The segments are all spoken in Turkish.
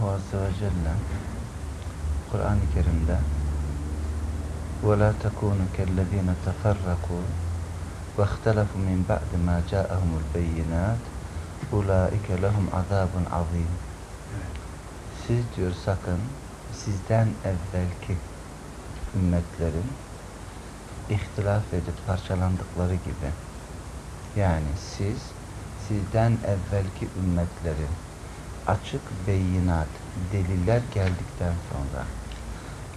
Azze ve Celle Kur'an-ı Kerim'de وَلَا تَكُونُوا كَالَّذ۪ينَ تَفَرَّقُوا وَاخْتَلَفُوا مِنْ بَعْدِ مَا جَاءَهُمُ الْبَيِّنَاتِ اُولَٰئِكَ لَهُمْ عَذَابٌ عَظ۪يمٌ Siz diyor sakın sizden evvelki ümmetlerin ihtilaf edip parçalandıkları gibi yani siz sizden evvelki ümmetlerin açık beyinat, deliller geldikten sonra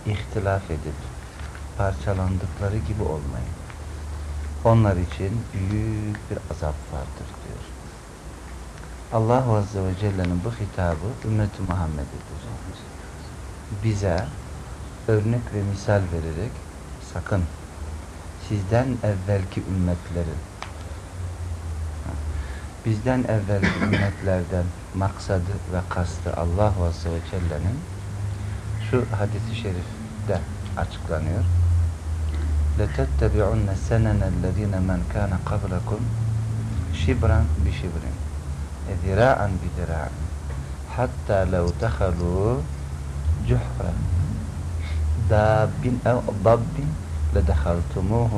ihtilaf edip parçalandıkları gibi olmayın. Onlar için büyük bir azap vardır diyor. Allah Azze ve Celle'nin bu hitabı ümmeti Muhammed'edir. Bize örnek ve misal vererek sakın sizden evvelki ümmetlerin bizden evvelki ümmetlerden maksadı ve kastı Allah Azze ve Celle'nin şu hadisi şerifte açıklanıyor. لَتَتَّبِعُنَّ سَنَنَ الَّذ۪ينَ مَنْ كَانَ قَبْلَكُمْ شِبْرًا بِشِبْرٍ ذِرَاعًا بِذِرَاعٍ حَتَّى لَوْ دَخَلُوا جُحْرًا دَابٍ اَوْ ضَبٍ لَدَخَلْتُمُوهُ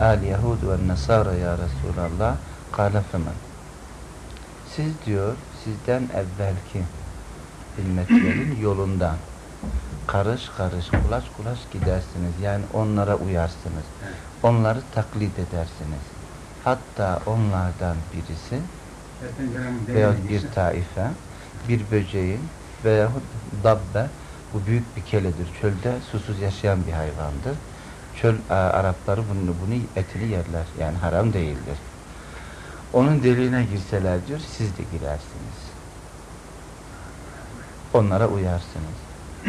آل يهود والنصارى ya Resulallah قال فمن siz diyor sizden evvelki ümmetlerin yolundan karış karış kulaç kulaç gidersiniz yani onlara uyarsınız. Onları taklit edersiniz hatta onlardan birisi veya bir taife bir böceğin veyahut dabbe bu büyük bir keledir. Çölde susuz yaşayan bir hayvandır. Çöl Arapları bunu, bunu etini yerler yani haram değildir onun deliğine girseler diyor siz de girersiniz. Onlara uyarsınız.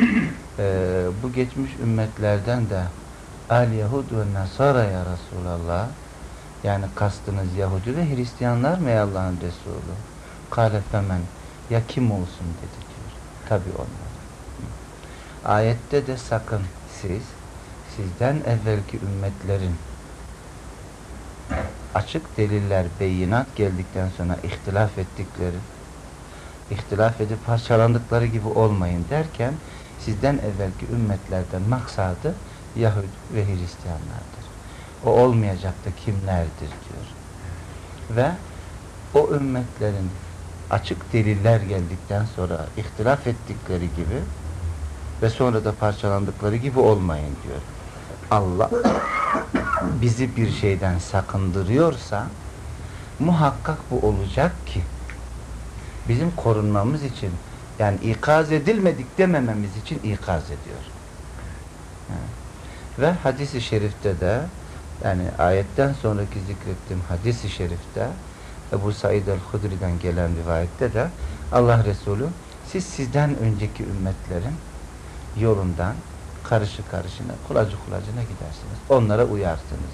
ee, bu geçmiş ümmetlerden de Al Yahud ve Nasara ya Resulallah yani kastınız Yahudi ve Hristiyanlar mı Allah'ın Resulü? Kale femen ya kim olsun dedi diyor. Tabi onlar. Ayette de sakın siz sizden evvelki ümmetlerin açık deliller, beyinat geldikten sonra ihtilaf ettikleri, ihtilaf edip parçalandıkları gibi olmayın derken sizden evvelki ümmetlerden maksadı Yahudi ve Hristiyanlardır. O olmayacak da kimlerdir diyor. Ve o ümmetlerin açık deliller geldikten sonra ihtilaf ettikleri gibi ve sonra da parçalandıkları gibi olmayın diyor. Allah bizi bir şeyden sakındırıyorsa muhakkak bu olacak ki bizim korunmamız için yani ikaz edilmedik demememiz için ikaz ediyor. Ve hadisi şerifte de yani ayetten sonraki zikrettiğim hadisi şerifte Ebu Said el-Hudri'den gelen rivayette de Allah Resulü siz sizden önceki ümmetlerin yolundan karışı karışına, kulacı kulacına gidersiniz. Onlara uyarsınız.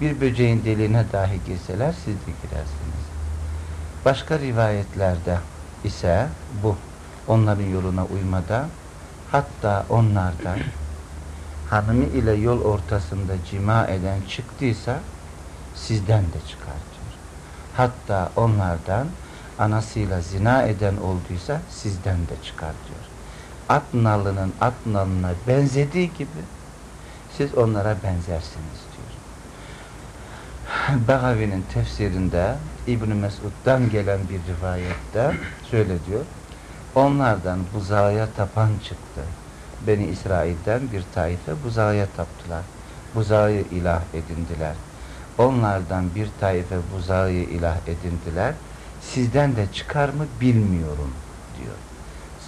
Bir böceğin deliğine dahi girseler siz de girersiniz. Başka rivayetlerde ise bu onların yoluna uymada hatta onlardan hanımı ile yol ortasında cima eden çıktıysa sizden de çıkar diyor. Hatta onlardan anasıyla zina eden olduysa sizden de çıkar diyor at nalının at nalına benzediği gibi siz onlara benzersiniz diyor. Begavi'nin tefsirinde İbn Mesud'dan gelen bir rivayette şöyle diyor. Onlardan buzağıya tapan çıktı. Beni İsrail'den bir taife buzağıya taptılar. Buzağı ilah edindiler. Onlardan bir taife buzağı ilah edindiler. Sizden de çıkar mı bilmiyorum diyor.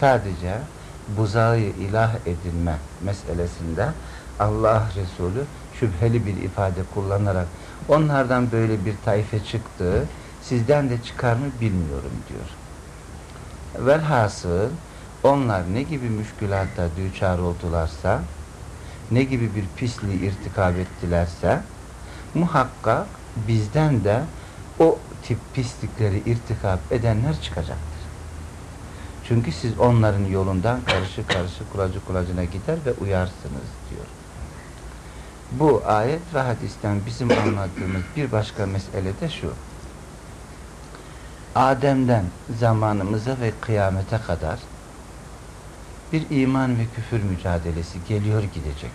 Sadece buzağı ilah edinme meselesinde Allah Resulü şüpheli bir ifade kullanarak onlardan böyle bir taife çıktı sizden de çıkar mı bilmiyorum diyor. Velhasıl onlar ne gibi müşkülata düçar oldularsa ne gibi bir pisliği irtikab ettilerse muhakkak bizden de o tip pislikleri irtikab edenler çıkacak. Çünkü siz onların yolundan karşı karşı kulacı kulacına gider ve uyarsınız diyor. Bu ayet ve hadisten bizim anladığımız bir başka mesele de şu. Adem'den zamanımıza ve kıyamete kadar bir iman ve küfür mücadelesi geliyor gidecek.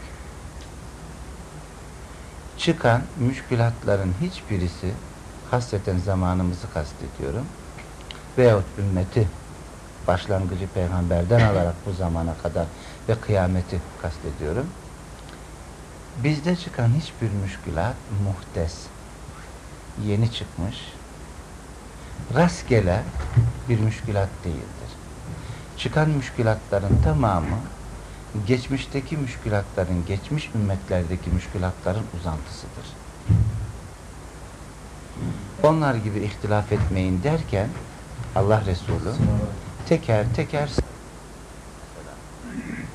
Çıkan müşkülatların hiçbirisi hasreten zamanımızı kastediyorum veyahut ümmeti başlangıcı peygamberden alarak bu zamana kadar ve kıyameti kastediyorum. Bizde çıkan hiçbir müşkülat muhtes, yeni çıkmış, rastgele bir müşkülat değildir. Çıkan müşkülatların tamamı geçmişteki müşkülatların, geçmiş ümmetlerdeki müşkülatların uzantısıdır. Onlar gibi ihtilaf etmeyin derken Allah Resulü teker teker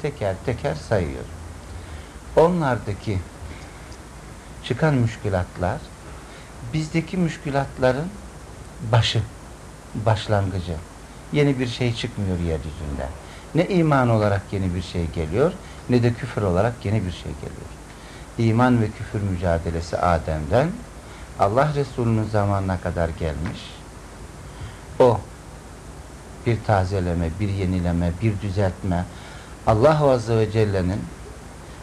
teker teker sayıyor. Onlardaki çıkan müşkülatlar bizdeki müşkülatların başı, başlangıcı. Yeni bir şey çıkmıyor yeryüzünde. Ne iman olarak yeni bir şey geliyor, ne de küfür olarak yeni bir şey geliyor. İman ve küfür mücadelesi Adem'den Allah Resulü'nün zamanına kadar gelmiş. O bir tazeleme, bir yenileme, bir düzeltme, Allah Azze ve Celle'nin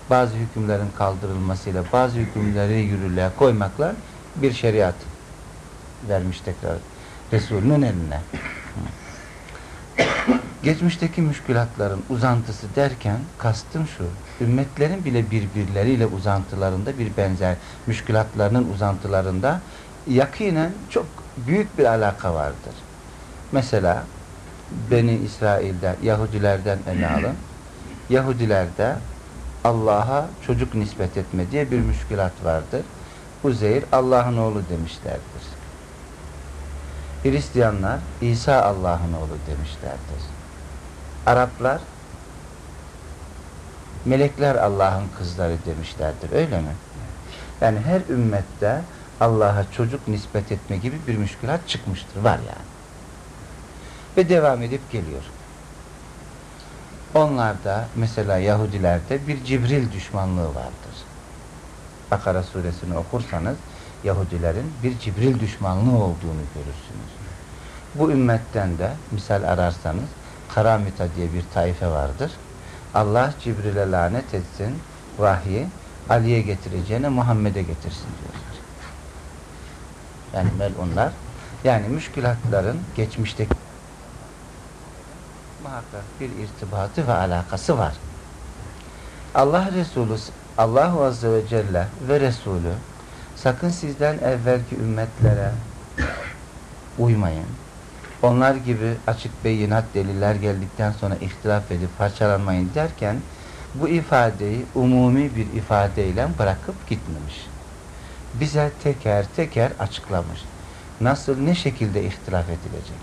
bazı hükümlerin kaldırılmasıyla bazı hükümleri yürürlüğe koymakla bir şeriat vermiş tekrar Resulünün eline. Geçmişteki müşkülatların uzantısı derken kastım şu, ümmetlerin bile birbirleriyle uzantılarında bir benzer, müşkülatlarının uzantılarında yakinen çok büyük bir alaka vardır. Mesela Beni İsrail'de, Yahudilerden ele alın. Yahudilerde Allah'a çocuk nispet etme diye bir müşkülat vardır. Uzeyr Allah'ın oğlu demişlerdir. Hristiyanlar İsa Allah'ın oğlu demişlerdir. Araplar melekler Allah'ın kızları demişlerdir. Öyle mi? Yani her ümmette Allah'a çocuk nispet etme gibi bir müşkülat çıkmıştır. Var yani. Ve devam edip geliyor. Onlarda mesela Yahudilerde bir Cibril düşmanlığı vardır. Bakara suresini okursanız Yahudilerin bir Cibril düşmanlığı olduğunu görürsünüz. Bu ümmetten de misal ararsanız Karamita diye bir taife vardır. Allah Cibril'e lanet etsin, vahyi Ali'ye getireceğine Muhammed'e getirsin diyorlar. Yani melunlar yani müşkülatların geçmişteki muhakkak bir irtibatı ve alakası var. Allah Resulü Allahu Azze ve Celle ve Resulü sakın sizden evvelki ümmetlere uymayın. Onlar gibi açık beyinat deliller geldikten sonra ihtilaf edip parçalanmayın derken bu ifadeyi umumi bir ifadeyle bırakıp gitmemiş. Bize teker teker açıklamış. Nasıl ne şekilde ihtilaf edilecek?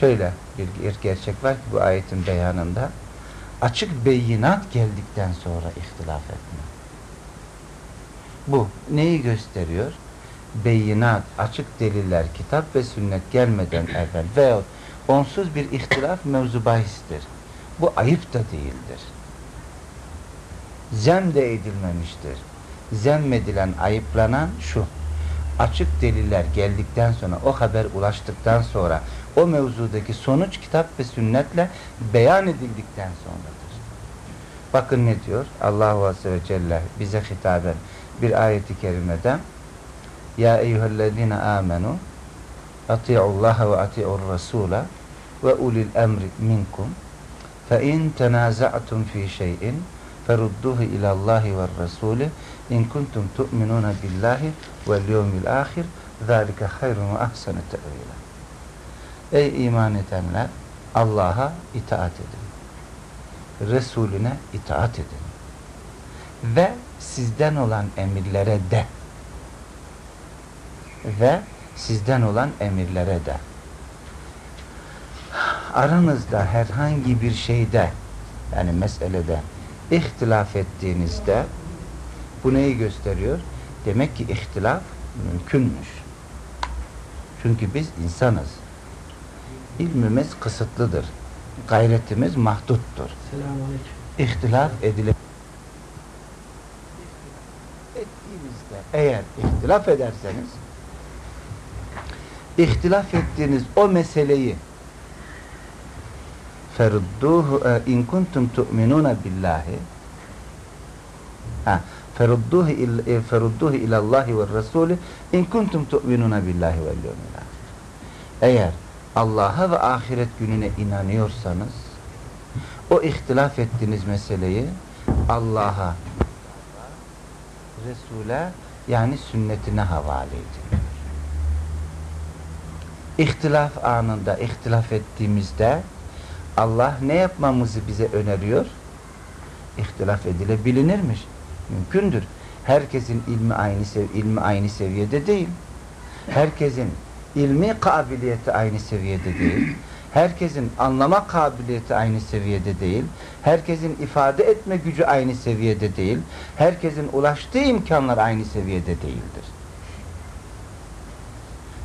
Şöyle bir gerçek var ki bu ayetin beyanında açık beyinat geldikten sonra ihtilaf etme. Bu neyi gösteriyor? Beyinat, açık deliller, kitap ve sünnet gelmeden evvel veyahut onsuz bir ihtilaf mevzu bahistir. Bu ayıp da değildir. Zem de edilmemiştir. Zemmedilen, ayıplanan şu. Açık deliller geldikten sonra, o haber ulaştıktan sonra, o mevzudaki sonuç kitap ve sünnetle beyan edildikten sonradır. Bakın ne diyor? Allahu Azze ve Celle bize hitaben bir ayeti kerimede Ya eyyühellezine amenu ati'ullaha ve ati'ur rasula ve ulil emri minkum fe in tenaza'tum fi şeyin ferudduhu ilallahi ve rasuli in kuntum tu'minuna billahi vel yevmil ahir zâlike hayrun ve ahsene te'vîlâ Ey iman edenler Allah'a itaat edin. Resulüne itaat edin. Ve sizden olan emirlere de ve sizden olan emirlere de aranızda herhangi bir şeyde yani meselede ihtilaf ettiğinizde bu neyi gösteriyor? Demek ki ihtilaf mümkünmüş. Çünkü biz insanız. İlmimiz kısıtlıdır. Gayretimiz mahduttur. İhtilaf edile ettiğinizde eğer ihtilaf ederseniz ihtilaf ettiğiniz o meseleyi ferudduhu e, in kuntum tu'minuna billahi ha ferudduhu il, e, ferudduhu ila Allahi ve Resulü in kuntum tu'minuna billahi vel yevmil eğer Allah'a ve ahiret gününe inanıyorsanız o ihtilaf ettiğiniz meseleyi Allah'a Resul'e yani sünnetine havale edin. İhtilaf anında ihtilaf ettiğimizde Allah ne yapmamızı bize öneriyor? İhtilaf edilebilinirmiş. Mümkündür. Herkesin ilmi aynı sev ilmi aynı seviyede değil. Herkesin ilmi kabiliyeti aynı seviyede değil. Herkesin anlama kabiliyeti aynı seviyede değil. Herkesin ifade etme gücü aynı seviyede değil. Herkesin ulaştığı imkanlar aynı seviyede değildir.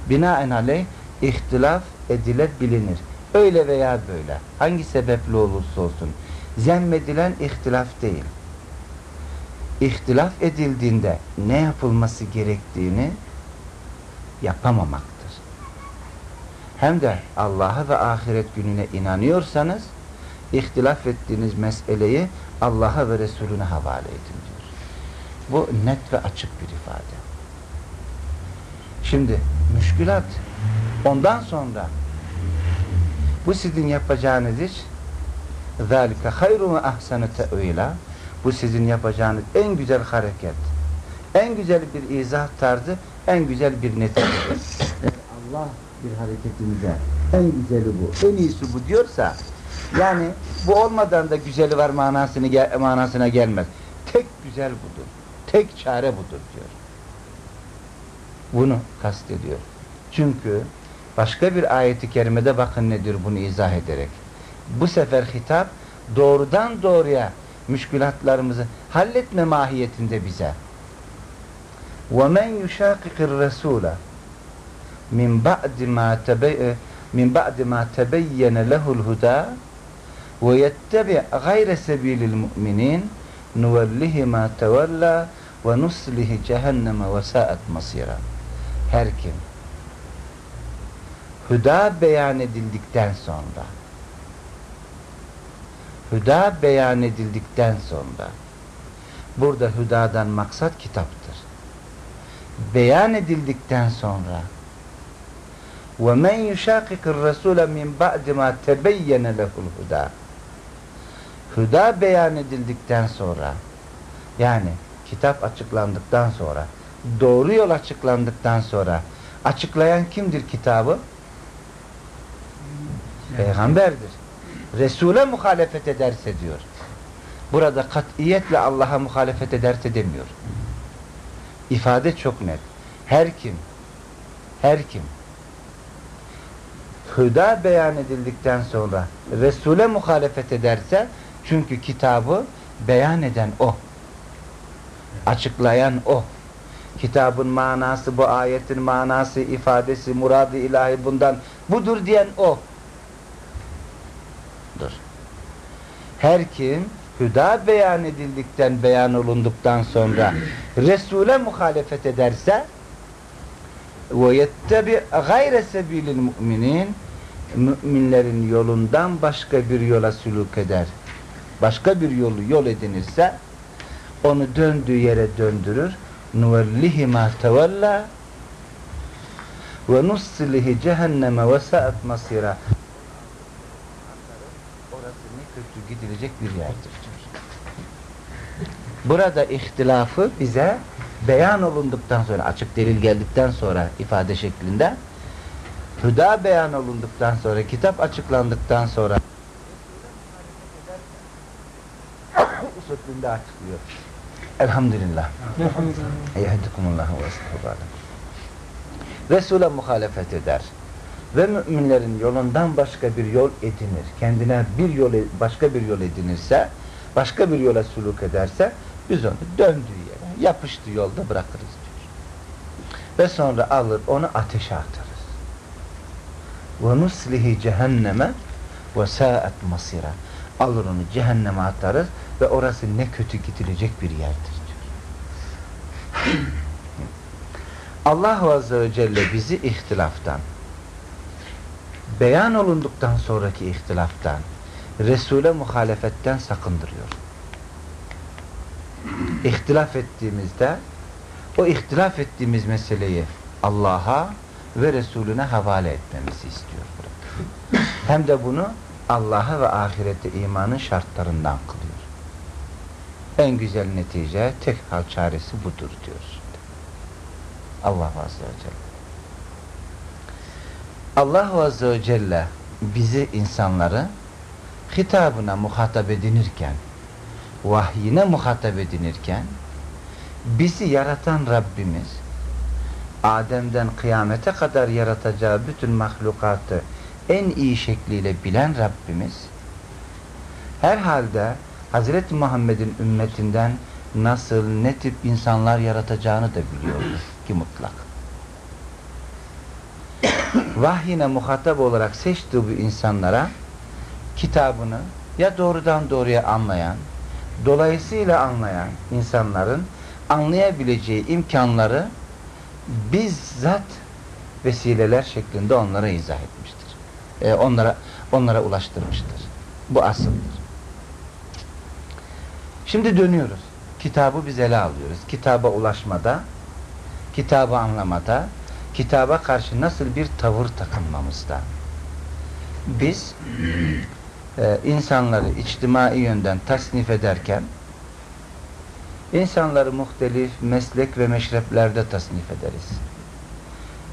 Binaenaleyh ihtilaf edilebilinir. Öyle veya böyle. Hangi sebeple olursa olsun. Zemmedilen ihtilaf değil. İhtilaf edildiğinde ne yapılması gerektiğini yapamamaktır. Hem de Allah'a ve ahiret gününe inanıyorsanız ihtilaf ettiğiniz meseleyi Allah'a ve Resulüne havale edin diyor. Bu net ve açık bir ifade. Şimdi müşkülat ondan sonra bu sizin yapacağınız iş ذَٰلِكَ خَيْرُ وَاَحْسَنُ تَعْوِيلًا Bu sizin yapacağınız en güzel hareket, en güzel bir izah tarzı, en güzel bir neticedir. Allah bir hareketimize en güzeli bu, en iyisi bu diyorsa yani bu olmadan da güzeli var manasını manasına gelmez. Tek güzel budur. Tek çare budur diyor. Bunu kastediyor. Çünkü başka bir ayeti kerimede bakın nedir bunu izah ederek. Bu sefer hitap doğrudan doğruya müşkülatlarımızı halletme mahiyetinde bize. وَمَنْ يُشَاقِقِ الرَّسُولَ min ba'di ma tebe min ba'di ma tebeyyene lehul huda ve yettebi gayre sebilil mu'minin nuvellihi ma tevella ve nuslihi cehenneme ve sa'at masira. Her kim hüda beyan edildikten sonra hüda beyan edildikten sonra burada hüdadan maksat kitaptır. Beyan edildikten sonra وَمَنْ يُشَاقِقِ الرَّسُولَ مِنْ بَعْدِ مَا تَبَيَّنَ لَهُ الْهُدَى Hüda beyan edildikten sonra yani kitap açıklandıktan sonra doğru yol açıklandıktan sonra açıklayan kimdir kitabı? Peygamberdir. Resul'e muhalefet ederse diyor. Burada katiyetle Allah'a muhalefet ederse demiyor. İfade çok net. Her kim her kim hüda beyan edildikten sonra Resul'e muhalefet ederse çünkü kitabı beyan eden o. Açıklayan o. Kitabın manası, bu ayetin manası, ifadesi, muradı ilahi bundan budur diyen o. Dur. Her kim hüda beyan edildikten, beyan olunduktan sonra Resul'e muhalefet ederse ve yettebi gayre sebilil mu'minin müminlerin yolundan başka bir yola sülük eder. Başka bir yolu yol edinirse onu döndüğü yere döndürür. Tevella ve nussilihi cehenneme ve sa'at masira. Orası ne kötü gidilecek bir yerdir. Burada ihtilafı bize beyan olunduktan sonra, açık delil geldikten sonra ifade şeklinde hüda beyan olunduktan sonra, kitap açıklandıktan sonra şeklinde açıklıyor. Elhamdülillah. Eyhedikumullahu ve estağfurullah. Resul'e muhalefet eder ve müminlerin yolundan başka bir yol edinir. Kendine bir yol, başka bir yol edinirse, başka bir yola suluk ederse biz onu döndüğü yere, yapıştığı yolda bırakırız diyor. Ve sonra alır onu ateşe atarız. Ve nuslihi cehenneme ve sa'at masira. Alır onu cehenneme atarız ve orası ne kötü gidilecek bir yerdir diyor. Allah Azze ve Celle bizi ihtilaftan, beyan olunduktan sonraki ihtilaftan, Resul'e muhalefetten sakındırıyor. İhtilaf ettiğimizde o ihtilaf ettiğimiz meseleyi Allah'a ve Resulüne havale etmemizi istiyor. Hem de bunu Allah'a ve ahirete imanın şartlarından kılıyor. En güzel netice, tek hal çaresi budur diyor. Allah Azze ve Celle. Allah Azze ve Celle bizi insanları hitabına muhatap edinirken, vahyine muhatap edinirken, bizi yaratan Rabbimiz, Adem'den kıyamete kadar yaratacağı bütün mahlukatı en iyi şekliyle bilen Rabbimiz, herhalde Hazreti Muhammed'in ümmetinden nasıl, ne tip insanlar yaratacağını da biliyordu ki mutlak. Vahyine muhatap olarak seçtiği bu insanlara kitabını ya doğrudan doğruya anlayan, dolayısıyla anlayan insanların anlayabileceği imkanları bizzat vesileler şeklinde onlara izah etmiştir. Ee, onlara onlara ulaştırmıştır. Bu asıldır. Şimdi dönüyoruz. Kitabı biz ele alıyoruz. Kitaba ulaşmada, kitabı anlamada, kitaba karşı nasıl bir tavır takınmamızda. Biz e, insanları içtimai yönden tasnif ederken insanları muhtelif meslek ve meşreplerde tasnif ederiz.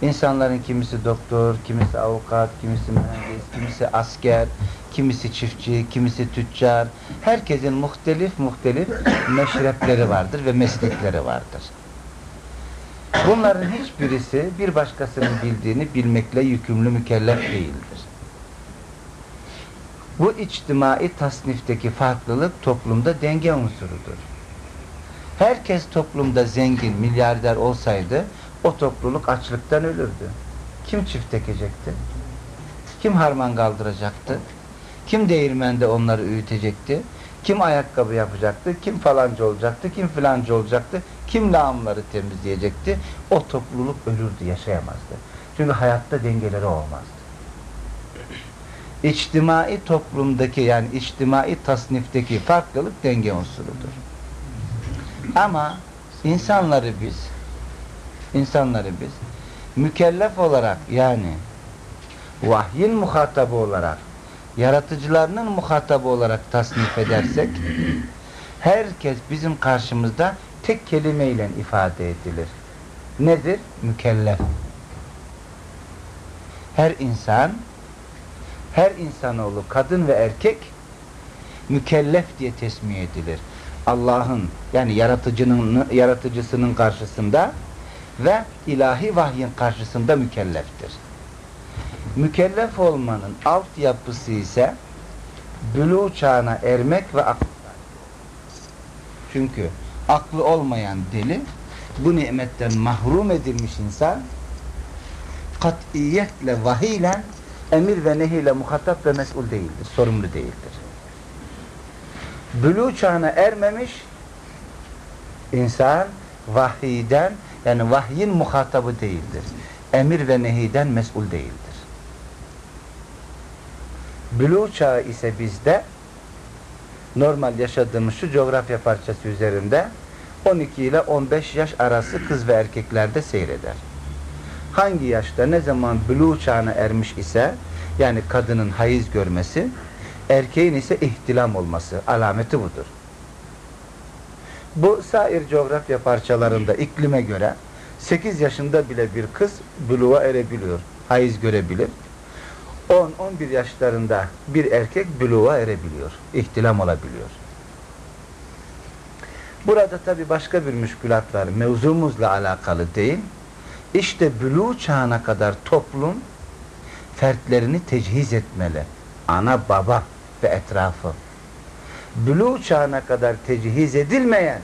İnsanların kimisi doktor, kimisi avukat, kimisi mühendis, kimisi asker, kimisi çiftçi, kimisi tüccar. Herkesin muhtelif muhtelif meşrepleri vardır ve meslekleri vardır. Bunların hiçbirisi bir başkasının bildiğini bilmekle yükümlü mükellef değildir. Bu içtimai tasnifteki farklılık toplumda denge unsurudur. Herkes toplumda zengin, milyarder olsaydı o topluluk açlıktan ölürdü. Kim çift ekecekti? Kim harman kaldıracaktı? Kim değirmende onları üyütecekti? Kim ayakkabı yapacaktı? Kim falancı olacaktı? Kim filancı olacaktı? Kim lağımları temizleyecekti? O topluluk ölürdü, yaşayamazdı. Çünkü hayatta dengeleri olmazdı. İçtimai toplumdaki yani içtimai tasnifteki farklılık denge unsurudur. Ama insanları biz insanları biz mükellef olarak yani vahyin muhatabı olarak yaratıcılarının muhatabı olarak tasnif edersek herkes bizim karşımızda tek kelimeyle ifade edilir. Nedir? Mükellef. Her insan her insanoğlu kadın ve erkek mükellef diye tesmiye edilir. Allah'ın yani yaratıcının yaratıcısının karşısında ve ilahi vahyin karşısında mükelleftir. Mükellef olmanın altyapısı ise bülü çağına ermek ve akıl. Çünkü aklı olmayan deli bu nimetten mahrum edilmiş insan katiyetle vahiyle emir ve nehiyle muhatap ve mesul değildir. Sorumlu değildir. Bülü çağına ermemiş insan vahiyden yani vahyin muhatabı değildir. Emir ve nehiden mesul değildir. Bülü çağı ise bizde normal yaşadığımız şu coğrafya parçası üzerinde 12 ile 15 yaş arası kız ve erkeklerde seyreder. Hangi yaşta ne zaman bülü çağına ermiş ise yani kadının hayız görmesi erkeğin ise ihtilam olması alameti budur. Bu sair coğrafya parçalarında iklime göre 8 yaşında bile bir kız buluğa erebiliyor. Hayız görebilir. 10-11 yaşlarında bir erkek buluğa erebiliyor. İhtilam olabiliyor. Burada tabi başka bir müşkülat var. Mevzumuzla alakalı değil. İşte bülü çağına kadar toplum fertlerini tecihiz etmeli. Ana, baba ve etrafı. Bülü çağına kadar tecihiz edilmeyen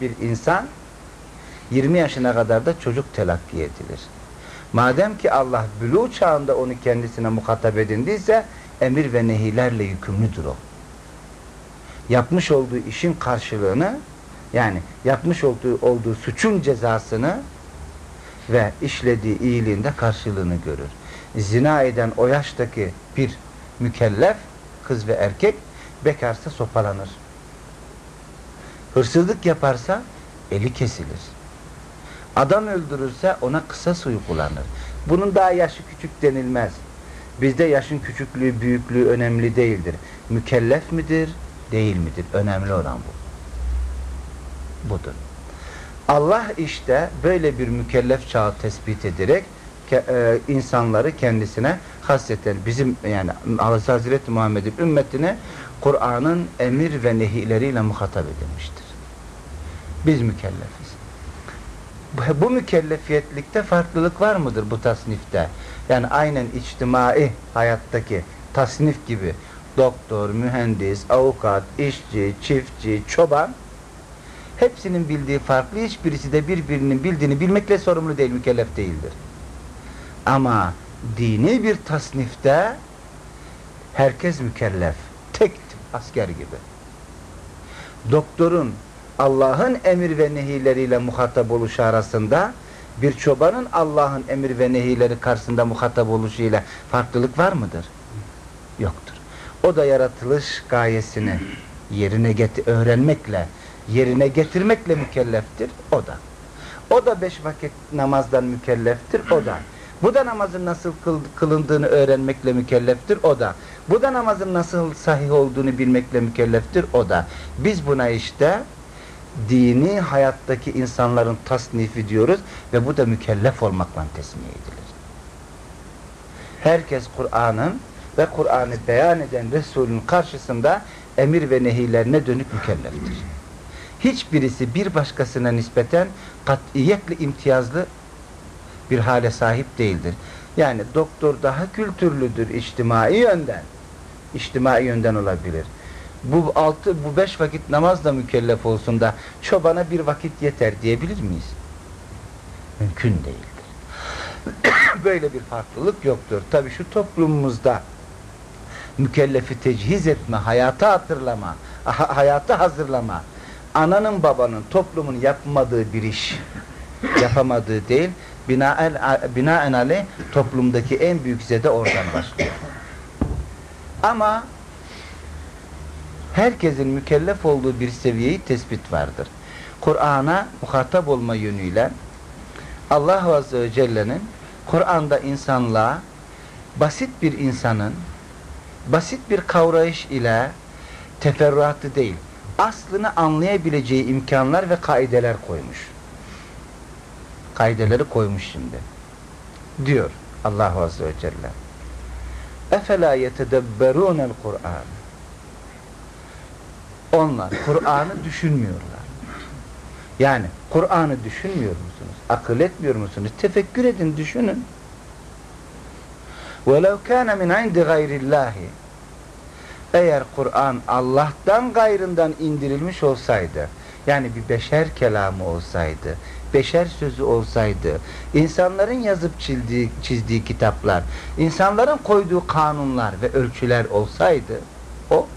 bir insan 20 yaşına kadar da çocuk telakki edilir. Madem ki Allah bülü çağında onu kendisine muhatap edindiyse emir ve nehilerle yükümlüdür o. Yapmış olduğu işin karşılığını yani yapmış olduğu, olduğu suçun cezasını ve işlediği iyiliğinde karşılığını görür. zina eden o yaştaki bir mükellef kız ve erkek bekarsa sopalanır. Hırsızlık yaparsa eli kesilir. Adam öldürürse ona kısa uygulanır. Bunun daha yaşı küçük denilmez. Bizde yaşın küçüklüğü, büyüklüğü önemli değildir. Mükellef midir, değil midir? Önemli olan bu. Budur. Allah işte böyle bir mükellef çağı tespit ederek e, insanları kendisine hasreten bizim yani Hazreti Muhammed'in ümmetine Kur'an'ın emir ve nehileriyle muhatap edilmiştir. Biz mükellefiz. Bu, mükellefiyetlikte farklılık var mıdır bu tasnifte? Yani aynen içtimai hayattaki tasnif gibi doktor, mühendis, avukat, işçi, çiftçi, çoban hepsinin bildiği farklı hiçbirisi de birbirinin bildiğini bilmekle sorumlu değil, mükellef değildir. Ama dini bir tasnifte herkes mükellef. Tek asker gibi. Doktorun Allah'ın emir ve nehileriyle muhatap oluşu arasında bir çobanın Allah'ın emir ve nehileri karşısında muhatap oluşuyla farklılık var mıdır? Yoktur. O da yaratılış gayesini yerine getir öğrenmekle, yerine getirmekle mükelleftir. O da. O da beş vakit namazdan mükelleftir. O da. Bu da namazın nasıl kılındığını öğrenmekle mükelleftir. O da. Bu da namazın nasıl sahih olduğunu bilmekle mükelleftir. O da. Biz buna işte dini hayattaki insanların tasnifi diyoruz ve bu da mükellef olmakla tesmiye edilir. Herkes Kur'an'ın ve Kur'an'ı beyan eden Resul'ün karşısında emir ve nehilerine dönük mükelleftir. Hiçbirisi bir başkasına nispeten katiyetle imtiyazlı bir hale sahip değildir. Yani doktor daha kültürlüdür içtimai yönden. İçtimai yönden olabilir. Bu altı, bu beş vakit namazla mükellef olsun da çobana bir vakit yeter diyebilir miyiz? Mümkün değildir. Böyle bir farklılık yoktur. Tabi şu toplumumuzda mükellefi tecihiz etme, hayata hatırlama, hayata hazırlama, ananın babanın toplumun yapmadığı bir iş, yapamadığı değil, binaen, binaenaleyh toplumdaki en büyük zede oradan başlıyor. Ama herkesin mükellef olduğu bir seviyeyi tespit vardır. Kur'an'a muhatap olma yönüyle Allah Azze ve Celle'nin Kur'an'da insanlığa basit bir insanın basit bir kavrayış ile teferruatı değil, aslını anlayabileceği imkanlar ve kaideler koymuş. Kaideleri koymuş şimdi. Diyor Allah Azze ve Celle. Efela yetedebberûnel Kur'an. Onlar Kur'an'ı düşünmüyorlar. Yani Kur'an'ı düşünmüyor musunuz? Akıl etmiyor musunuz? Tefekkür edin, düşünün. وَلَوْ كَانَ مِنْ عِنْدِ غَيْرِ اللّٰهِ Eğer Kur'an Allah'tan gayrından indirilmiş olsaydı, yani bir beşer kelamı olsaydı, beşer sözü olsaydı, insanların yazıp çizdiği, çizdiği kitaplar, insanların koyduğu kanunlar ve ölçüler olsaydı, o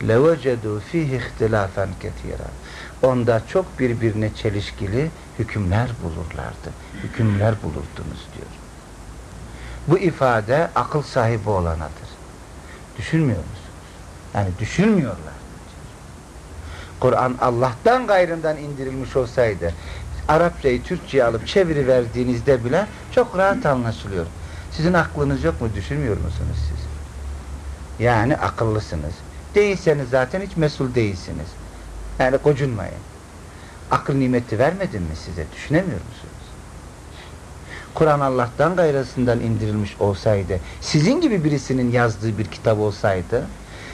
لَوَجَدُوا ف۪يهِ اِخْتِلَافًا كَثِيرًا Onda çok birbirine çelişkili hükümler bulurlardı. Hükümler bulurdunuz diyor. Bu ifade akıl sahibi olanadır. Düşünmüyor musunuz? Yani düşünmüyorlar. Kur'an Allah'tan gayrından indirilmiş olsaydı Arapçayı Türkçe'ye alıp çeviri verdiğinizde bile çok rahat anlaşılıyor. Sizin aklınız yok mu? Düşünmüyor musunuz siz? Yani akıllısınız. Değilseniz zaten hiç mesul değilsiniz. Yani kocunmayın. Akıl nimeti vermedim mi size? Düşünemiyor musunuz? Kur'an Allah'tan gayrısından indirilmiş olsaydı, sizin gibi birisinin yazdığı bir kitap olsaydı,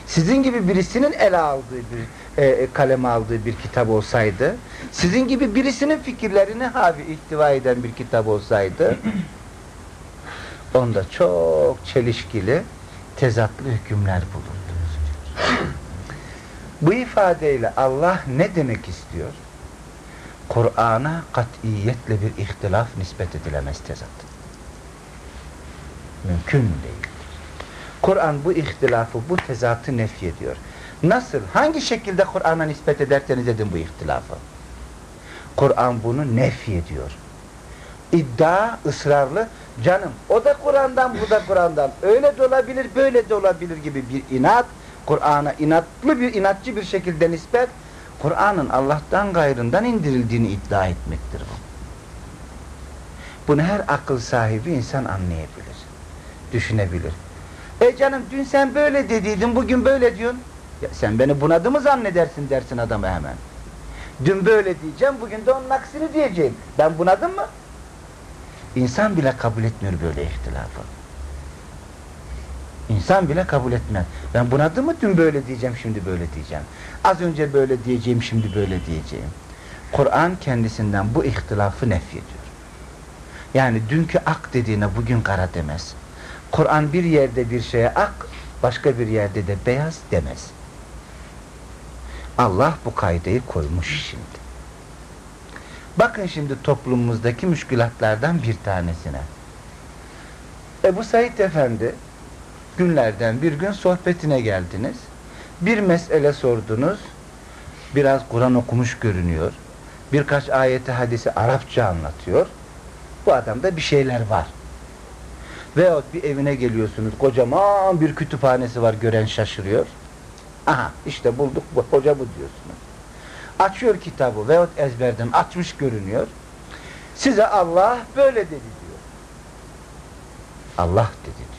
sizin gibi birisinin ele aldığı bir, e, e kaleme aldığı bir kitap olsaydı, sizin gibi birisinin fikirlerini havi ihtiva eden bir kitap olsaydı, onda çok çelişkili, tezatlı hükümler diyor. Bu ifadeyle Allah ne demek istiyor? Kur'an'a katiyetle bir ihtilaf nispet edilemez tezat. Mümkün değildir. Kur'an bu ihtilafı, bu tezatı nefy ediyor. Nasıl, hangi şekilde Kur'an'a nispet ederseniz edin bu ihtilafı. Kur'an bunu nefy ediyor. İddia ısrarlı Canım o da Kur'an'dan bu da Kur'an'dan. Öyle de olabilir böyle de olabilir gibi bir inat. Kur'an'a inatlı bir inatçı bir şekilde nispet Kur'an'ın Allah'tan gayrından indirildiğini iddia etmektir bu. Bunu her akıl sahibi insan anlayabilir. Düşünebilir. E canım dün sen böyle dediydin bugün böyle diyorsun. Ya sen beni bunadı mı zannedersin dersin adama hemen. Dün böyle diyeceğim bugün de onun aksini diyeceğim. Ben bunadım mı? İnsan bile kabul etmiyor böyle ihtilafı. İnsan bile kabul etmez. Ben bunadım mı dün böyle diyeceğim şimdi böyle diyeceğim. Az önce böyle diyeceğim şimdi böyle diyeceğim. Kur'an kendisinden bu ihtilafı nefyediyor. Yani dünkü ak dediğine bugün kara demez. Kur'an bir yerde bir şeye ak, başka bir yerde de beyaz demez. Allah bu kaydeyi koymuş şimdi. Bakın şimdi toplumumuzdaki müşkülatlardan bir tanesine. Ebu Said Efendi günlerden bir gün sohbetine geldiniz. Bir mesele sordunuz. Biraz Kur'an okumuş görünüyor. Birkaç ayeti hadisi Arapça anlatıyor. Bu adamda bir şeyler var. Veyahut bir evine geliyorsunuz. Kocaman bir kütüphanesi var. Gören şaşırıyor. Aha işte bulduk bu. Hoca bu diyorsunuz. Açıyor kitabı veyahut ezberden açmış görünüyor. Size Allah böyle dedi diyor. Allah dedi.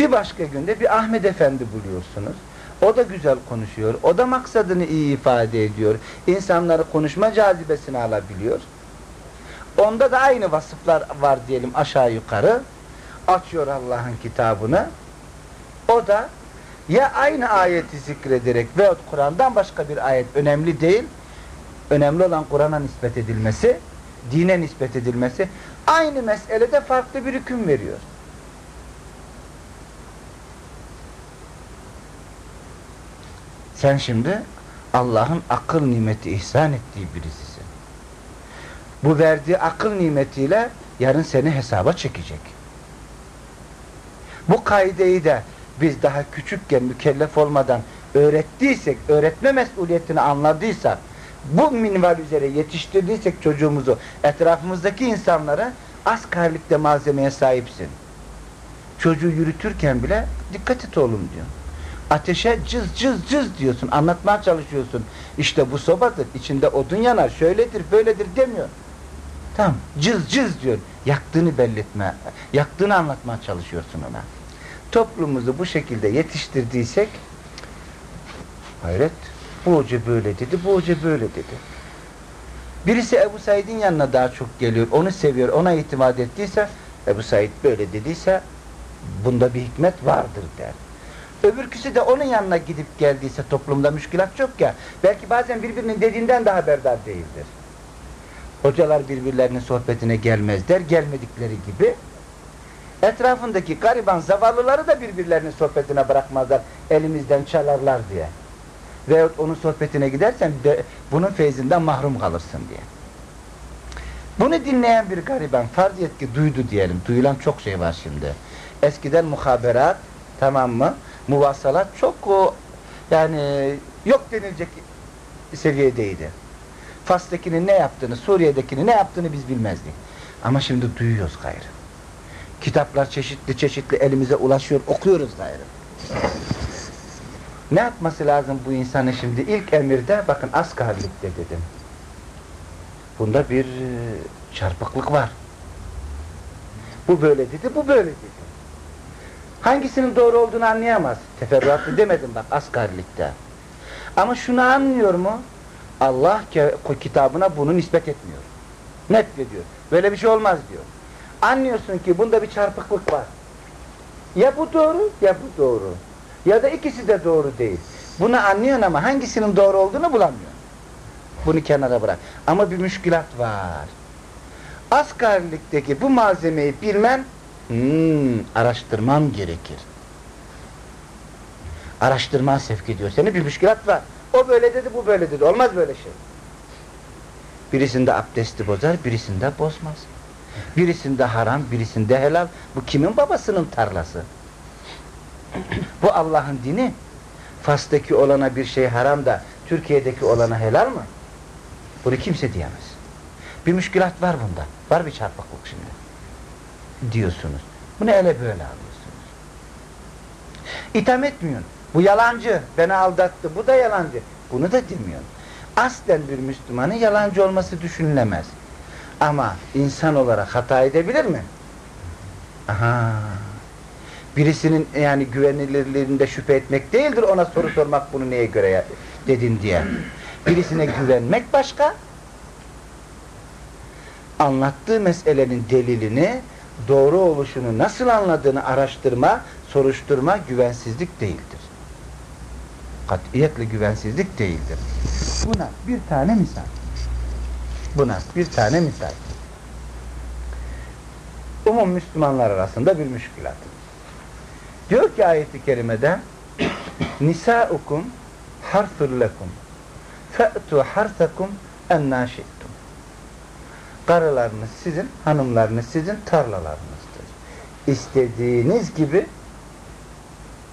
Bir başka günde bir Ahmet Efendi buluyorsunuz. O da güzel konuşuyor. O da maksadını iyi ifade ediyor. İnsanları konuşma cazibesini alabiliyor. Onda da aynı vasıflar var diyelim aşağı yukarı. Açıyor Allah'ın kitabını. O da ya aynı ayeti zikrederek veyahut Kur'an'dan başka bir ayet önemli değil. Önemli olan Kur'an'a nispet edilmesi, dine nispet edilmesi. Aynı meselede farklı bir hüküm veriyor. Sen şimdi Allah'ın akıl nimeti ihsan ettiği birisisin. Bu verdiği akıl nimetiyle yarın seni hesaba çekecek. Bu kaideyi de biz daha küçükken mükellef olmadan öğrettiysek, öğretme mesuliyetini anladıysak, bu minval üzere yetiştirdiysek çocuğumuzu, etrafımızdaki insanlara askerlikte malzemeye sahipsin. Çocuğu yürütürken bile dikkat et oğlum diyor. Ateşe cız cız cız diyorsun, anlatmaya çalışıyorsun. İşte bu sobadır, içinde odun yanar, şöyledir, böyledir demiyor. Tamam, cız cız diyor. Yaktığını belletme, yaktığını anlatmaya çalışıyorsun ona toplumumuzu bu şekilde yetiştirdiysek hayret bu hoca böyle dedi, bu hoca böyle dedi. Birisi Ebu Said'in yanına daha çok geliyor, onu seviyor, ona itimat ettiyse Ebu Said böyle dediyse bunda bir hikmet vardır der. Öbürküsü de onun yanına gidip geldiyse toplumda müşkilat çok ya. Belki bazen birbirinin dediğinden daha haberdar değildir. Hocalar birbirlerinin sohbetine gelmezler, gelmedikleri gibi etrafındaki gariban zavallıları da birbirlerinin sohbetine bırakmazlar. Elimizden çalarlar diye. Veyahut onun sohbetine gidersen de bunun feyzinden mahrum kalırsın diye. Bunu dinleyen bir gariban farz et ki duydu diyelim. Duyulan çok şey var şimdi. Eskiden muhaberat tamam mı? Muvassalat çok o yani yok denilecek seviyedeydi. Fas'takinin ne yaptığını, Suriye'dekini ne yaptığını biz bilmezdik. Ama şimdi duyuyoruz gayrı. Kitaplar çeşitli çeşitli elimize ulaşıyor, okuyoruz gayrı. Ne yapması lazım bu insanın şimdi? İlk emirde, bakın askerlikte dedim. Bunda bir e, çarpıklık var. Bu böyle dedi, bu böyle dedi. Hangisinin doğru olduğunu anlayamaz. Teferruatlı demedim bak askerlikte. Ama şunu anlıyor mu? Allah kitabına bunu nispet etmiyor. Net diyor. Böyle bir şey olmaz diyor anlıyorsun ki bunda bir çarpıklık var. Ya bu doğru ya bu doğru. Ya da ikisi de doğru değil. Bunu anlıyorsun ama hangisinin doğru olduğunu bulamıyorsun. Bunu kenara bırak. Ama bir müşkilat var. Askerlikteki bu malzemeyi bilmen hmm, araştırmam gerekir. Araştırman sevk ediyor seni. Bir müşkilat var. O böyle dedi, bu böyle dedi. Olmaz böyle şey. Birisinde abdesti bozar, birisinde bozmaz. Birisinde haram, birisinde helal. Bu kimin babasının tarlası? Bu Allah'ın dini. Fas'taki olana bir şey haram da Türkiye'deki olana helal mı? Bunu kimse diyemez. Bir müşkilat var bunda. Var bir çarpıklık şimdi. Diyorsunuz. Bunu ele böyle alıyorsunuz. İtham etmiyorsun. Bu yalancı, beni aldattı, bu da yalancı. Bunu da demiyorsun. Aslen bir Müslümanın yalancı olması düşünülemez. Ama insan olarak hata edebilir mi? Aha. Birisinin yani güvenilirliğinde şüphe etmek değildir ona soru sormak bunu neye göre dedin diye. Birisine güvenmek başka. Anlattığı meselenin delilini doğru oluşunu nasıl anladığını araştırma, soruşturma güvensizlik değildir. Katiyetle güvensizlik değildir. Buna bir tane misal. Buna bir tane misal. Umum Müslümanlar arasında bir müşkülat. Diyor ki ayeti kerimede Nisaukum harfur lekum fe'tu harsakum enna şi'tum Karılarınız sizin, hanımlarınız sizin tarlalarınızdır. İstediğiniz gibi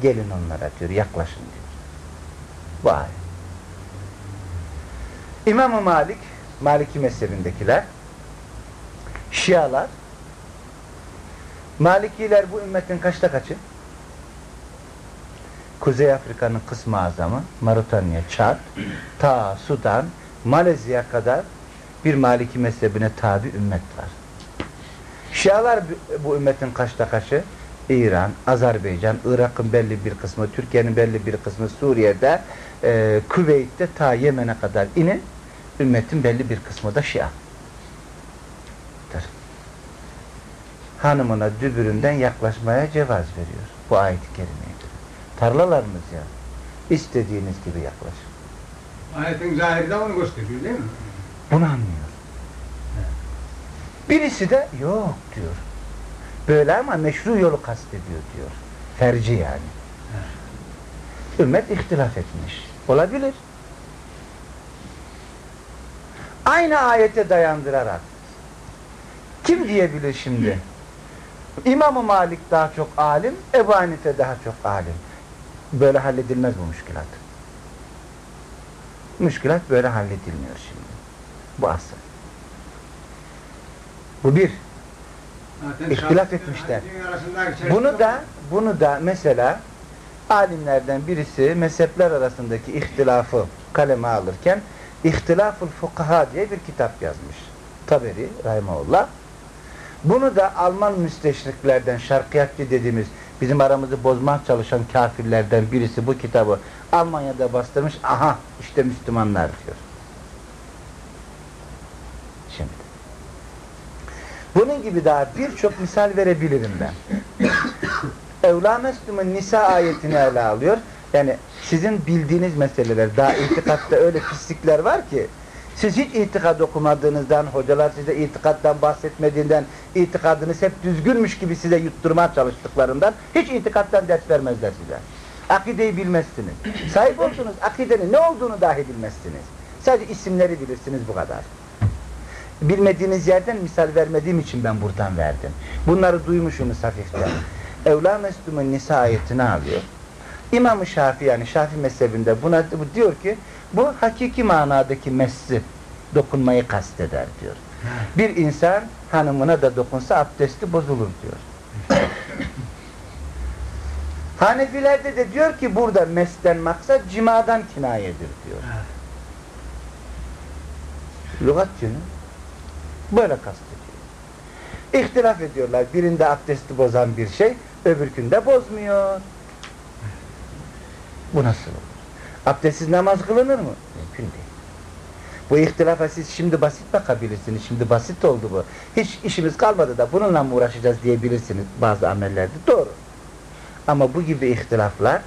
gelin onlara diyor, yaklaşın diyor. Bu ayet. İmam-ı Malik, Maliki mezhebindekiler, Şialar, Malikiler bu ümmetin kaçta kaçı? Kuzey Afrika'nın kısmı azamı, Maritanya, Çad, ta Sudan, Malezya kadar bir Maliki mezhebine tabi ümmet var. Şialar bu- ümmetin kaçta kaçı? İran, Azerbaycan, Irak'ın belli bir kısmı, Türkiye'nin belli bir kısmı, Suriye'de, e, Küveyt'te ta Yemen'e kadar inin, ümmetin belli bir kısmı da Şia. Hanımına dübüründen yaklaşmaya cevaz veriyor. Bu ayet-i kerimeye göre. Tarlalarımız ya. İstediğiniz gibi yaklaşın. Ayetin zahiri de onu gösteriyor değil mi? Bunu anlıyor. Birisi de yok diyor. Böyle ama meşru yolu kastediyor diyor. Ferci yani. Ümmet ihtilaf etmiş. Olabilir. Aynı ayete dayandırarak kim diyebilir şimdi? İmam-ı Malik daha çok alim, Ebu Hanife daha çok alim. Böyle halledilmez bu müşkilat. Müşkilat böyle halledilmiyor şimdi. Bu asıl. Bu bir. Zaten İhtilaf etmişler. Bunu da bunu da mesela alimlerden birisi mezhepler arasındaki ihtilafı kaleme alırken İhtilaful Fukaha diye bir kitap yazmış. Taberi Rahimahullah. Bunu da Alman müsteşriklerden şarkiyatçı dediğimiz bizim aramızı bozmaya çalışan kafirlerden birisi bu kitabı Almanya'da bastırmış. Aha işte Müslümanlar diyor. Şimdi. Bunun gibi daha birçok misal verebilirim ben. Evla Müslüm'ün Nisa ayetini ele alıyor. Yani sizin bildiğiniz meseleler, daha itikatta öyle pislikler var ki siz hiç itikad okumadığınızdan, hocalar size itikattan bahsetmediğinden, itikadınız hep düzgünmüş gibi size yutturmaya çalıştıklarından hiç itikattan ders vermezler size. Akideyi bilmezsiniz. Sahip olduğunuz akidenin ne olduğunu dahi bilmezsiniz. Sadece isimleri bilirsiniz bu kadar. Bilmediğiniz yerden misal vermediğim için ben buradan verdim. Bunları duymuşsunuz hafiften. Evla Meslumun Nisa ayetini alıyor. İmam-ı Şafii yani Şafii mezhebinde buna bu diyor ki bu hakiki manadaki messi dokunmayı kasteder diyor. Bir insan hanımına da dokunsa abdesti bozulur diyor. Hanefilerde de diyor ki burada mesten maksat cimadan kinayedir diyor. Lügatçının böyle kastediyor. İhtilaf ediyorlar. Birinde abdesti bozan bir şey, öbürkünde bozmuyor. Bu nasıl olur? Abdestsiz namaz kılınır mı? Mümkün değil. Bu ihtilafa siz şimdi basit bakabilirsiniz. Şimdi basit oldu bu. Hiç işimiz kalmadı da bununla mı uğraşacağız diyebilirsiniz bazı amellerde. Doğru. Ama bu gibi ihtilaflar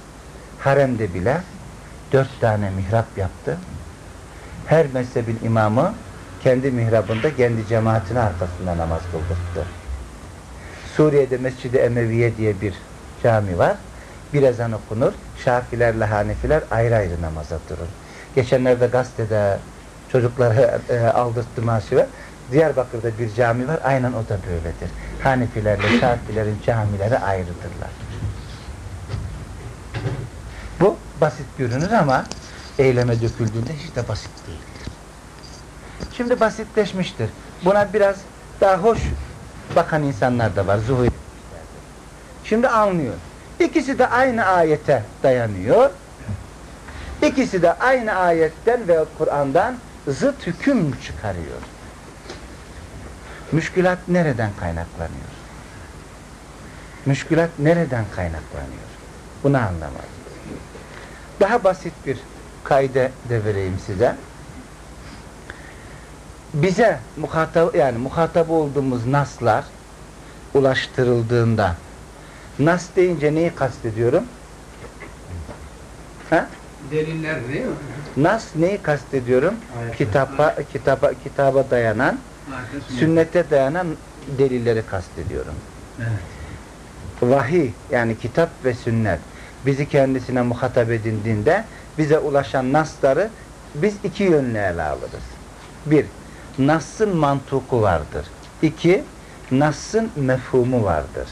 haremde bile dört tane mihrap yaptı. Her mezhebin imamı kendi mihrabında kendi cemaatine arkasında namaz kıldırttı. Suriye'de Mescid-i Emeviye diye bir cami var. Bir ezan okunur. Şafilerle Hanefiler ayrı ayrı namaza durur. Geçenlerde gazetede çocukları e, aldırttı maaşı Diyarbakır'da bir cami var. Aynen o da böyledir. Hanefilerle Şafilerin camileri ayrıdırlar. Bu basit görünür ama eyleme döküldüğünde hiç de basit değildir. Şimdi basitleşmiştir. Buna biraz daha hoş bakan insanlar da var. Zuhur. Şimdi anlıyor. İkisi de aynı ayete dayanıyor. İkisi de aynı ayetten ve Kur'an'dan zıt hüküm çıkarıyor. Müşkülat nereden kaynaklanıyor? Müşkülat nereden kaynaklanıyor? Bunu anlamadım. Daha basit bir kaide de vereyim size. Bize muhatap yani muhatap olduğumuz naslar ulaştırıldığında nas deyince neyi kastediyorum? Ha? Deliller değil mi? Nas neyi kastediyorum? Kitaba kitaba kitaba dayanan, sünnet. sünnete dayanan delilleri kastediyorum. Evet. Vahiy yani kitap ve sünnet bizi kendisine muhatap edindiğinde bize ulaşan nasları biz iki yönlü ele alırız. Bir, Nas'ın mantuku vardır. İki, Nas'ın mefhumu vardır.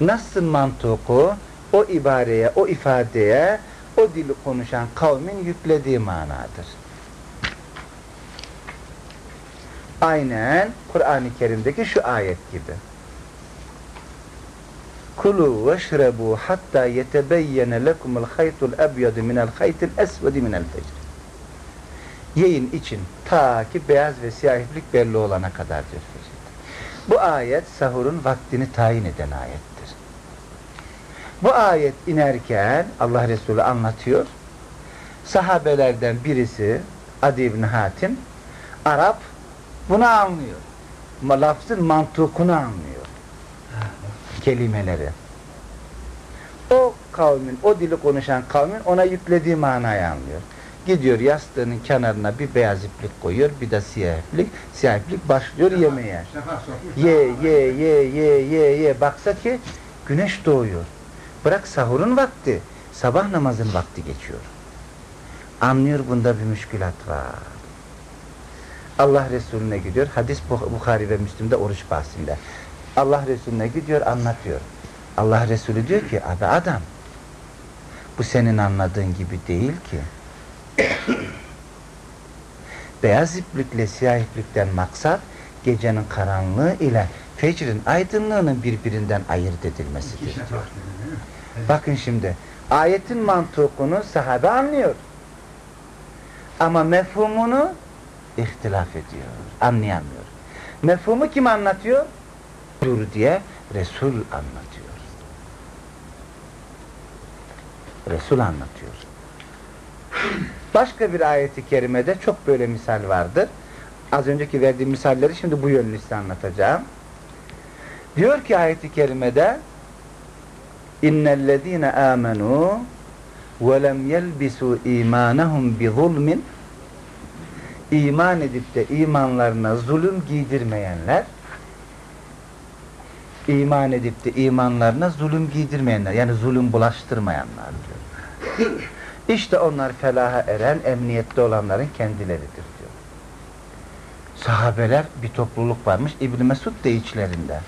Nas'ın mantuku o ibareye, o ifadeye, o dili konuşan kavmin yüklediği manadır. Aynen Kur'an-ı Kerim'deki şu ayet gibi. Kulu veşrebu hatta yetebeyyene lekumul haytul ebyadu minel haytil esvedi minel fecr. Yiyin için ta ki beyaz ve siyah iplik belli olana kadar diyor. Bu ayet sahurun vaktini tayin eden ayettir. Bu ayet inerken Allah Resulü anlatıyor. Sahabelerden birisi Adi İbni Hatim Arap bunu anlıyor. Lafzın mantukunu anlıyor. Kelimeleri. O kavmin, o dili konuşan kavmin ona yüklediği manayı anlıyor. Gidiyor yastığının kenarına bir beyaz iplik koyuyor, bir de siyah iplik. Siyah iplik başlıyor yemeye. Şafak sokmuş. Ye, ye, ye, ye, ye, ye. Baksa ki güneş doğuyor. Bırak sahurun vakti, sabah namazın vakti geçiyor. Anlıyor bunda bir müşkülat var. Allah Resulüne gidiyor. Hadis Bu- Bukhari ve Müslim'de oruç bahsinde. Allah Resulüne gidiyor anlatıyor. Allah Resulü diyor ki abi adam bu senin anladığın gibi değil ki. Beyaz iplikle siyah iplikten maksat gecenin karanlığı ile fecrin aydınlığının birbirinden ayırt edilmesidir. Mi? Bakın şimdi ayetin mantukunu sahabe anlıyor. Ama mefhumunu ihtilaf ediyor. Anlayamıyor. Mefhumu kim anlatıyor? Dur diye Resul anlatıyor. Resul anlatıyor. Başka bir ayeti kerimede çok böyle misal vardır. Az önceki verdiğim misalleri şimdi bu yönlü size anlatacağım. Diyor ki ayeti kerimede âmenû ve lem yelbisû îmânehum bi zulmin iman edip de imanlarına zulüm giydirmeyenler iman edip de imanlarına zulüm giydirmeyenler yani zulüm bulaştırmayanlar diyor. İşte onlar felaha eren emniyette olanların kendileridir diyor. Sahabeler bir topluluk varmış İbn Mesud de içlerinde.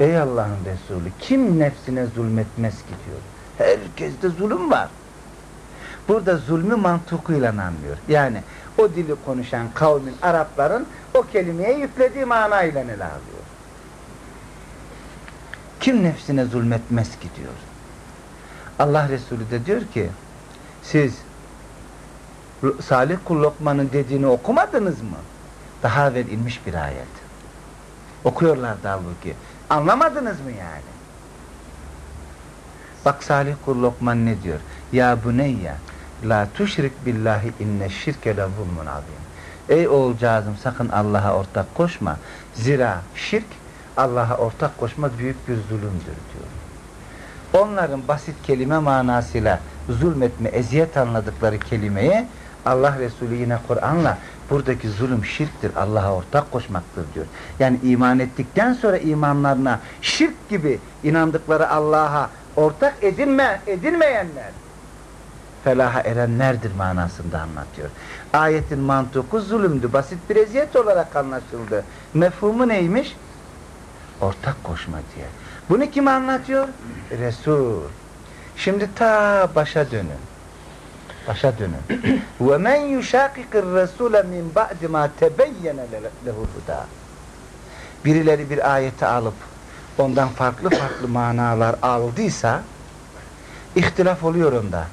Ey Allah'ın Resulü kim nefsine zulmetmez ki diyor. Herkeste zulüm var. Burada zulmü mantukuyla anlıyor. Yani o dili konuşan kavmin, Arapların o kelimeye yüklediği manayla ele alıyor. Kim nefsine zulmetmez ki diyor. Allah Resulü de diyor ki siz Salih kul Lokman'ın dediğini okumadınız mı? Daha evvel inmiş bir ayet. Okuyorlardı halbuki. Anlamadınız mı yani? Bak Salih kul Lokman ne diyor? Ya buneyye la tuşrik billahi inne şirke le zulmun azim. Ey oğulcağızım sakın Allah'a ortak koşma. Zira şirk Allah'a ortak koşma büyük bir zulümdür diyor. Onların basit kelime manasıyla zulmetme, eziyet anladıkları kelimeyi Allah Resulü yine Kur'an'la buradaki zulüm şirktir, Allah'a ortak koşmaktır diyor. Yani iman ettikten sonra imanlarına şirk gibi inandıkları Allah'a ortak edinme, edilmeyenler felaha erenlerdir manasında anlatıyor. Ayetin mantuku zulümdü, basit bir eziyet olarak anlaşıldı. Mefhumu neymiş? Ortak koşma diye. Bunu kim anlatıyor? Resul. Şimdi ta başa dönün. Başa dönün. Ve men yuşakikir resule min ba'di ma tebeyyene lehu'l huda. birileri bir ayeti alıp ondan farklı farklı manalar aldıysa ihtilaf oluyor onda.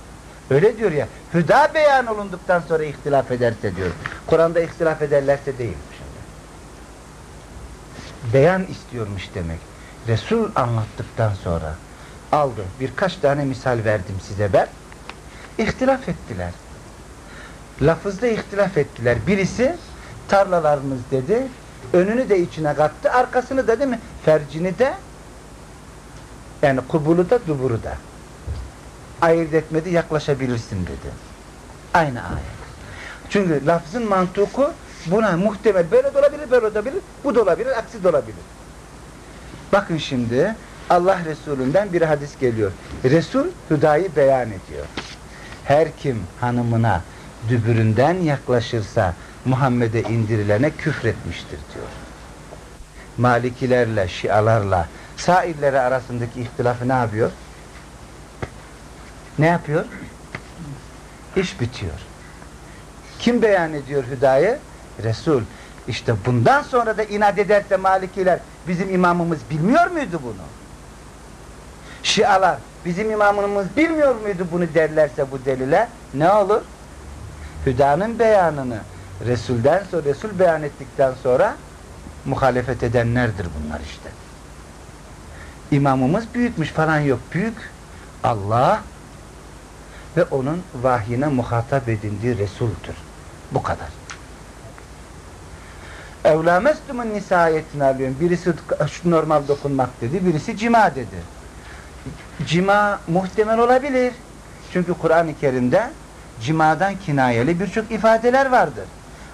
Öyle diyor ya, hüda beyan olunduktan sonra ihtilaf ederse diyor. Kur'an'da ihtilaf ederlerse değil. Beyan istiyormuş demek. Resul anlattıktan sonra aldı. Birkaç tane misal verdim size ben. İhtilaf ettiler. Lafızda ihtilaf ettiler. Birisi tarlalarımız dedi. Önünü de içine kattı. Arkasını da değil mi? Fercini de yani kubulu da duburu da ayırt etmedi yaklaşabilirsin dedi. Aynı ayet. Çünkü lafzın mantuku buna muhtemel böyle de olabilir, böyle de olabilir, bu da olabilir, aksi de olabilir. Bakın şimdi Allah Resulü'nden bir hadis geliyor. Resul hüdayı beyan ediyor. Her kim hanımına dübüründen yaklaşırsa Muhammed'e indirilene küfretmiştir diyor. Malikilerle, Şialarla, sairleri arasındaki ihtilafı ne yapıyor? Ne yapıyor? İş bitiyor. Kim beyan ediyor hüdayı? Resul. İşte bundan sonra da inat ederse Malikiler bizim imamımız bilmiyor muydu bunu? Şialar bizim imamımız bilmiyor muydu bunu derlerse bu delile ne olur? Hüdanın beyanını Resul'den sonra Resul beyan ettikten sonra muhalefet edenlerdir bunlar işte. İmamımız büyükmüş falan yok. Büyük Allah ve onun vahyine muhatap edindiği Resul'dür. Bu kadar. Evlamestumun nisa ayetini alıyorum. Birisi normal dokunmak dedi, birisi cima dedi. Cima muhtemel olabilir. Çünkü Kur'an-ı Kerim'de cimadan kinayeli birçok ifadeler vardır.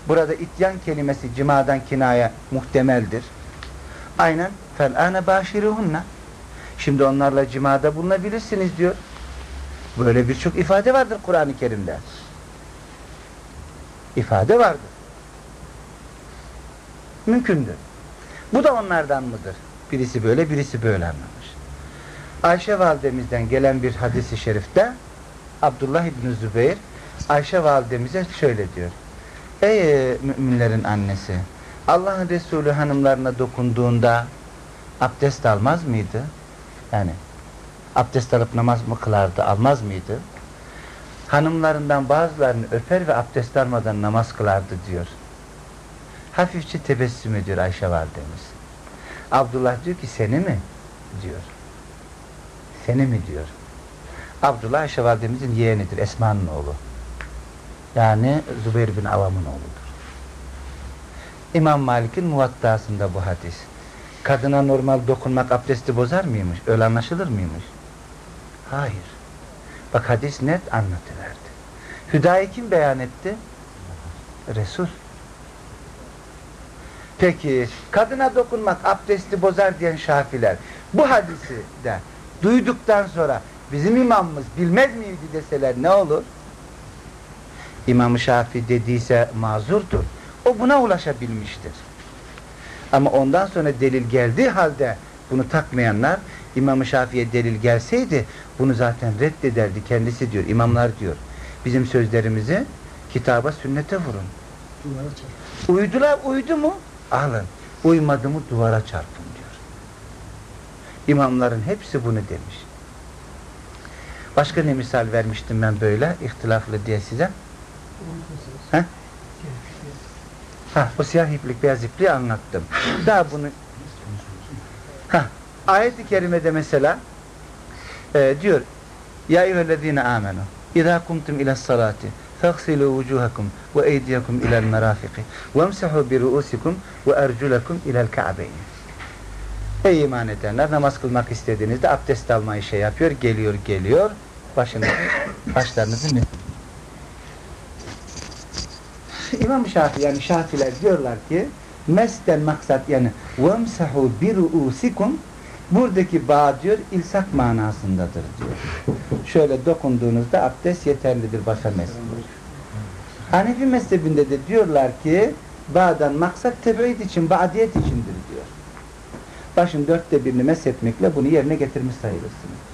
Burada ityan kelimesi cimadan kinaya muhtemeldir. Aynen fel ane başiruhunna. Şimdi onlarla cimada bulunabilirsiniz diyor. Böyle birçok ifade vardır Kur'an-ı Kerim'de. İfade vardır. Mümkündür. Bu da onlardan mıdır? Birisi böyle, birisi böyle anlamış. Ayşe validemizden gelen bir hadisi şerifte Abdullah İbni Zübeyir Ayşe validemize şöyle diyor. Ey müminlerin annesi Allah'ın Resulü hanımlarına dokunduğunda abdest almaz mıydı? Yani abdest alıp namaz mı kılardı, almaz mıydı? Hanımlarından bazılarını öper ve abdest almadan namaz kılardı diyor. Hafifçe tebessüm ediyor Ayşe validemiz. Abdullah diyor ki seni mi? diyor. Seni mi diyor. Abdullah Ayşe yeğenidir, Esma'nın oğlu. Yani Zübeyir bin Avam'ın oğludur. İmam Malik'in muvattasında bu hadis. Kadına normal dokunmak abdesti bozar mıymış? Öyle anlaşılır mıymış? Hayır. Bak hadis net anlatıverdi. Hüdayı kim beyan etti? Resul. Peki kadına dokunmak abdesti bozar diyen şafiler bu hadisi de duyduktan sonra bizim imamımız bilmez miydi deseler ne olur? İmam-ı Şafii dediyse mazurdur. O buna ulaşabilmiştir. Ama ondan sonra delil geldiği halde bunu takmayanlar İmam-ı Şafii'ye delil gelseydi bunu zaten reddederdi kendisi diyor. İmamlar diyor. Bizim sözlerimizi kitaba sünnete vurun. Uydular uydu mu? Alın. Uymadı mı duvara çarpın. İmamların hepsi bunu demiş. Başka ne misal vermiştim ben böyle ihtilaflı diye size? Ha? Ha, o siyah iplik beyaz ipliği anlattım. Daha bunu ha, ayet-i kerimede mesela e, diyor Ya eyyühellezine amenu İzâ kumtum ila salati فَاغْسِلُوا وُجُوهَكُمْ وَاَيْدِيَكُمْ اِلَى الْمَرَافِقِ وَامْسَحُوا بِرُؤُسِكُمْ وَاَرْجُلَكُمْ اِلَى الْكَعْبَيْنِ Ey iman edenler namaz kılmak istediğinizde abdest almayı şey yapıyor, geliyor, geliyor. Başını, başlarınızı ne? İmam Şafii yani Şafiler diyorlar ki mesten maksat yani vemsahu biruusikum buradaki bağ diyor ilsak manasındadır diyor. Şöyle dokunduğunuzda abdest yeterlidir başa mesleği. Hanefi mezhebinde de diyorlar ki bağdan maksat tebeid için, badiyet içindir. Başın dörtte birini meshetmekle bunu yerine getirmiş sayılırsınız.